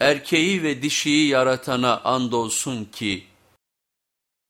Erkeği ve dişiyi yaratana andolsun ki